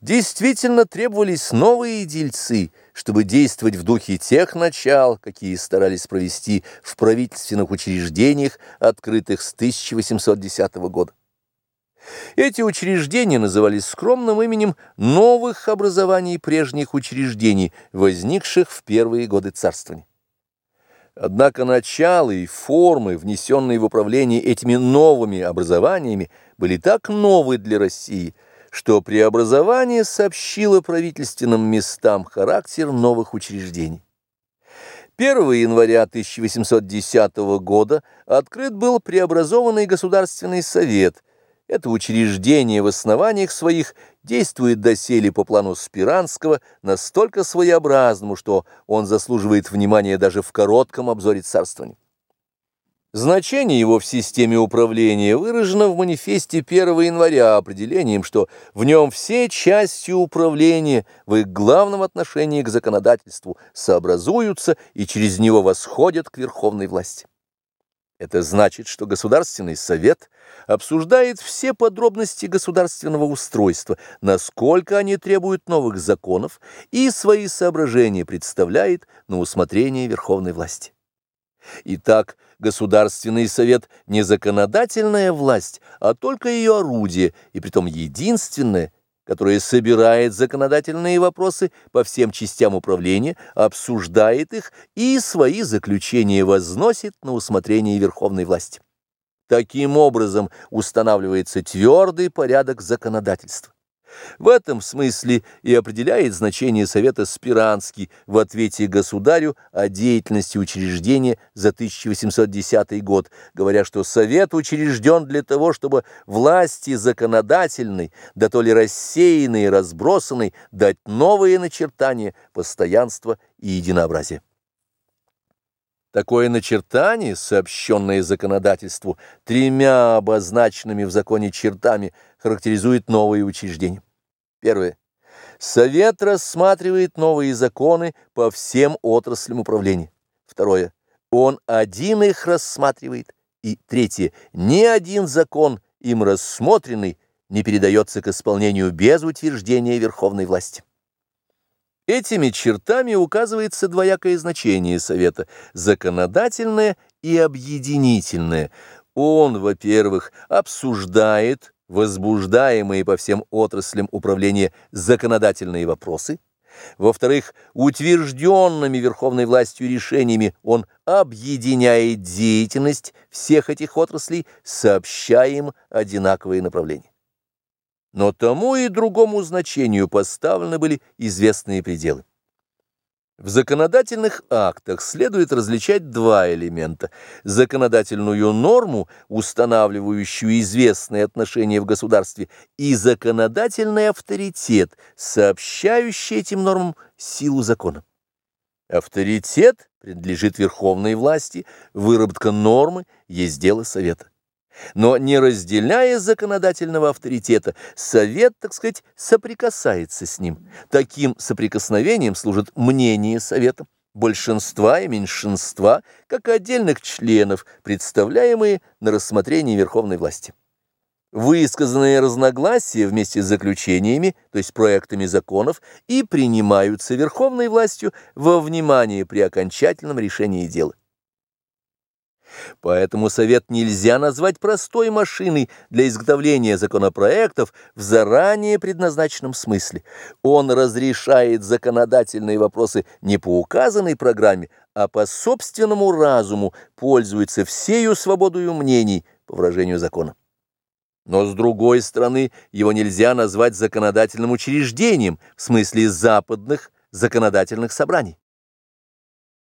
Действительно требовались новые дельцы, чтобы действовать в духе тех начал, какие старались провести в правительственных учреждениях, открытых с 1810 года. Эти учреждения назывались скромным именем новых образований прежних учреждений, возникших в первые годы царствования. Однако начало и формы, внесенные в управление этими новыми образованиями, были так новы для России – что преобразование сообщило правительственным местам характер новых учреждений. 1 января 1810 года открыт был преобразованный Государственный совет. Это учреждение в основаниях своих действует доселе по плану Спиранского настолько своеобразному, что он заслуживает внимания даже в коротком обзоре царствования. Значение его в системе управления выражено в манифесте 1 января определением, что в нем все части управления в их главном отношении к законодательству сообразуются и через него восходят к верховной власти. Это значит, что Государственный совет обсуждает все подробности государственного устройства, насколько они требуют новых законов, и свои соображения представляет на усмотрение верховной власти. Итак, Государственный совет не законодательная власть, а только ее орудие, и притом единственное, которое собирает законодательные вопросы по всем частям управления, обсуждает их и свои заключения возносит на усмотрение верховной власти. Таким образом устанавливается твердый порядок законодательства. В этом смысле и определяет значение Совета Спиранский в ответе государю о деятельности учреждения за 1810 год, говоря, что Совет учрежден для того, чтобы власти законодательной, да то ли рассеянной и разбросанной, дать новые начертания, постоянства и единообразия. Такое начертание, сообщенное законодательству тремя обозначенными в законе чертами, характеризует новые учреждения. Первое. Совет рассматривает новые законы по всем отраслям управления. Второе. Он один их рассматривает. И третье. Ни один закон, им рассмотренный, не передается к исполнению без утверждения верховной власти. Этими чертами указывается двоякое значение Совета – законодательное и объединительное. Он, во-первых, обсуждает возбуждаемые по всем отраслям управления законодательные вопросы, во-вторых, утвержденными верховной властью решениями он объединяет деятельность всех этих отраслей, сообщая им одинаковые направления. Но тому и другому значению поставлены были известные пределы. В законодательных актах следует различать два элемента – законодательную норму, устанавливающую известные отношения в государстве, и законодательный авторитет, сообщающий этим нормам силу закона. Авторитет принадлежит верховной власти, выработка нормы есть дело Совета. Но не разделяя законодательного авторитета, Совет, так сказать, соприкасается с ним. Таким соприкосновением служит мнение Совета, большинства и меньшинства, как отдельных членов, представляемые на рассмотрение верховной власти. Высказанные разногласия вместе с заключениями, то есть проектами законов, и принимаются верховной властью во внимание при окончательном решении дела. Поэтому совет нельзя назвать простой машиной для изготовления законопроектов в заранее предназначенном смысле. Он разрешает законодательные вопросы не по указанной программе, а по собственному разуму пользуется всею свободою мнений по выражению закона. Но, с другой стороны, его нельзя назвать законодательным учреждением в смысле западных законодательных собраний.